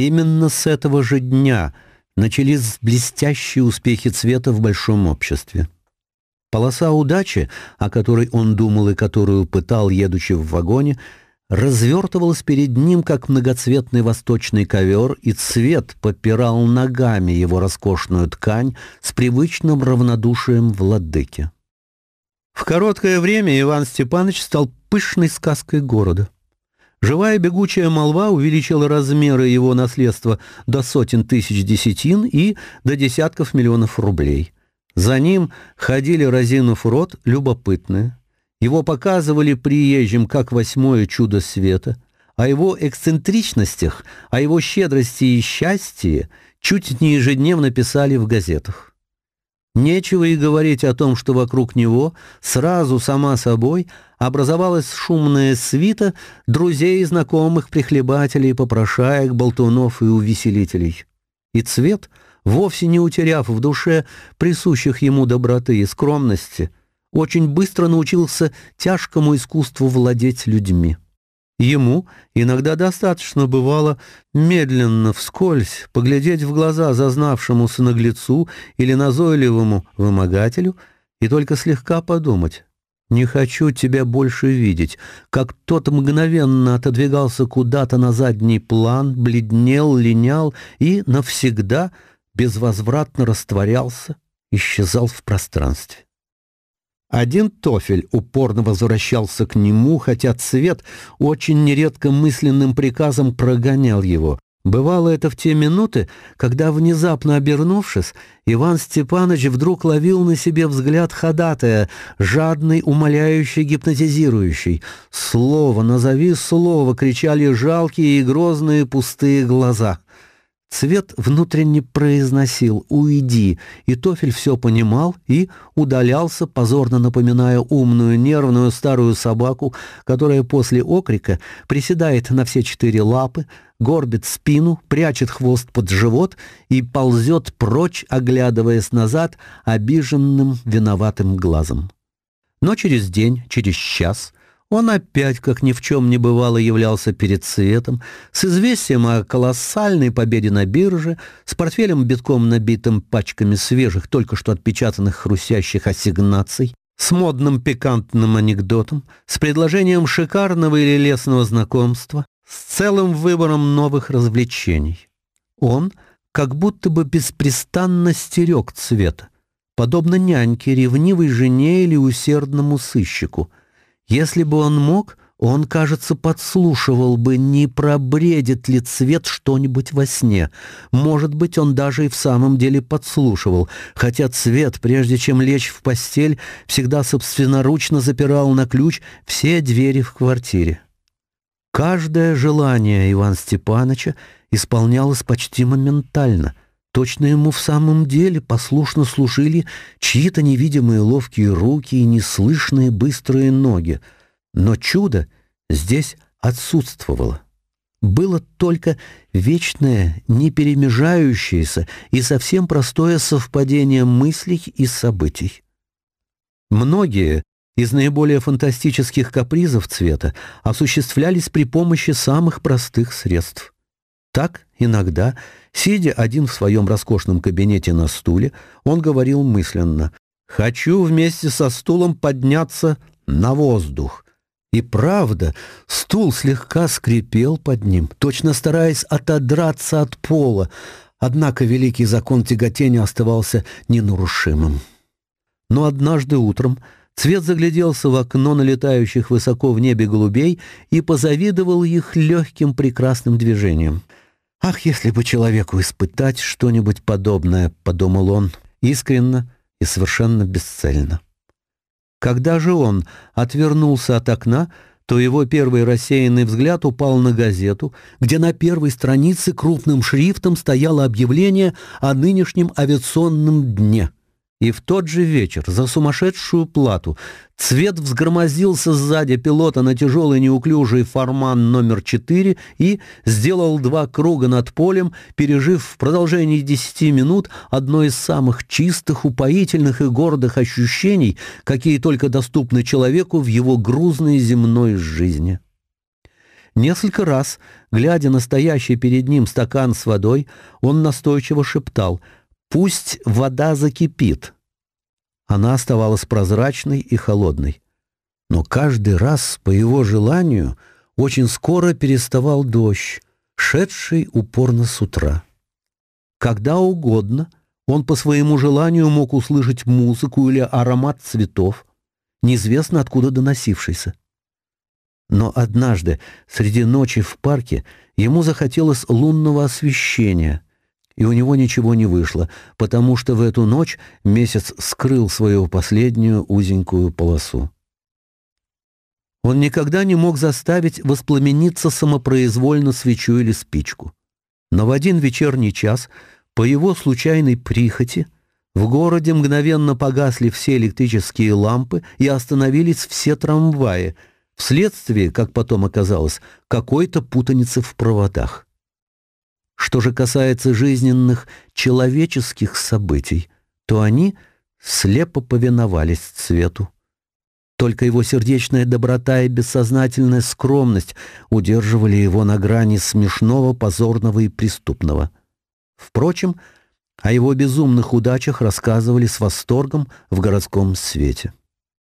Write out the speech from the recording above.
Именно с этого же дня начались блестящие успехи цвета в большом обществе. Полоса удачи, о которой он думал и которую пытал, едучи в вагоне, развертывалась перед ним, как многоцветный восточный ковер, и цвет попирал ногами его роскошную ткань с привычным равнодушием владыки. В короткое время Иван Степанович стал пышной сказкой города — Живая бегучая молва увеличила размеры его наследства до сотен тысяч десятин и до десятков миллионов рублей. За ним ходили, разинув рот, любопытные. Его показывали приезжим как восьмое чудо света. О его эксцентричностях, о его щедрости и счастье чуть не ежедневно писали в газетах. Нечего и говорить о том, что вокруг него сразу сама собой образовалась шумная свита друзей и знакомых прихлебателей, попрошаек, болтунов и увеселителей. И цвет, вовсе не утеряв в душе присущих ему доброты и скромности, очень быстро научился тяжкому искусству владеть людьми. Ему иногда достаточно бывало медленно, вскользь, поглядеть в глаза зазнавшемуся наглецу или назойливому вымогателю и только слегка подумать «Не хочу тебя больше видеть», как тот мгновенно отодвигался куда-то на задний план, бледнел, линял и навсегда безвозвратно растворялся, исчезал в пространстве. Один тофель упорно возвращался к нему, хотя цвет очень нередко мысленным приказом прогонял его. Бывало это в те минуты, когда, внезапно обернувшись, Иван Степанович вдруг ловил на себе взгляд ходатая, жадный, умоляющий, гипнотизирующий. «Слово, назови слово!» — кричали жалкие и грозные пустые глаза — Цвет внутренне произносил «Уйди», и Тофель все понимал и удалялся, позорно напоминая умную, нервную старую собаку, которая после окрика приседает на все четыре лапы, горбит спину, прячет хвост под живот и ползет прочь, оглядываясь назад обиженным, виноватым глазом. Но через день, через час — он опять, как ни в чем не бывало, являлся перед светом, с известием о колоссальной победе на бирже, с портфелем битком набитым пачками свежих, только что отпечатанных хрустящих ассигнаций, с модным пикантным анекдотом, с предложением шикарного или лесного знакомства, с целым выбором новых развлечений. Он как будто бы беспрестанно стерег цвета, подобно няньке, ревнивой жене или усердному сыщику — если бы он мог, он, кажется, подслушивал бы, не пробредит ли цвет что-нибудь во сне. Может быть, он даже и в самом деле подслушивал, хотя цвет, прежде чем лечь в постель, всегда собственноручно запирал на ключ все двери в квартире. Каждое желание Ивана Степановича исполнялось почти моментально — Точно ему в самом деле послушно служили чьи-то невидимые ловкие руки и неслышные быстрые ноги, но чудо здесь отсутствовало. Было только вечное, неперемежающееся и совсем простое совпадение мыслей и событий. Многие из наиболее фантастических капризов цвета осуществлялись при помощи самых простых средств — так иногда, сидя один в своем роскошном кабинете на стуле, он говорил мысленно «Хочу вместе со стулом подняться на воздух». И правда, стул слегка скрипел под ним, точно стараясь отодраться от пола, однако великий закон тяготения оставался ненарушимым. Но однажды утром Цвет загляделся в окно налетающих высоко в небе голубей и позавидовал их легким прекрасным движением — «Ах, если бы человеку испытать что-нибудь подобное», — подумал он, искренно и совершенно бесцельно. Когда же он отвернулся от окна, то его первый рассеянный взгляд упал на газету, где на первой странице крупным шрифтом стояло объявление о нынешнем авиационном дне — И в тот же вечер за сумасшедшую плату цвет взгромозился сзади пилота на тяжелый неуклюжий фарман номер 4 и сделал два круга над полем, пережив в продолжении 10 минут одно из самых чистых, упоительных и гордых ощущений, какие только доступны человеку в его грузной земной жизни. Несколько раз, глядя на стоящий перед ним стакан с водой, он настойчиво шептал — Пусть вода закипит. Она оставалась прозрачной и холодной. Но каждый раз, по его желанию, очень скоро переставал дождь, шедший упорно с утра. Когда угодно он по своему желанию мог услышать музыку или аромат цветов, неизвестно откуда доносившийся. Но однажды, среди ночи в парке, ему захотелось лунного освещения — и у него ничего не вышло, потому что в эту ночь месяц скрыл свою последнюю узенькую полосу. Он никогда не мог заставить воспламениться самопроизвольно свечу или спичку. Но в один вечерний час, по его случайной прихоти, в городе мгновенно погасли все электрические лампы и остановились все трамваи, вследствие, как потом оказалось, какой-то путаницы в проводах. Что же касается жизненных человеческих событий, то они слепо повиновались цвету. Только его сердечная доброта и бессознательная скромность удерживали его на грани смешного, позорного и преступного. Впрочем, о его безумных удачах рассказывали с восторгом в городском свете.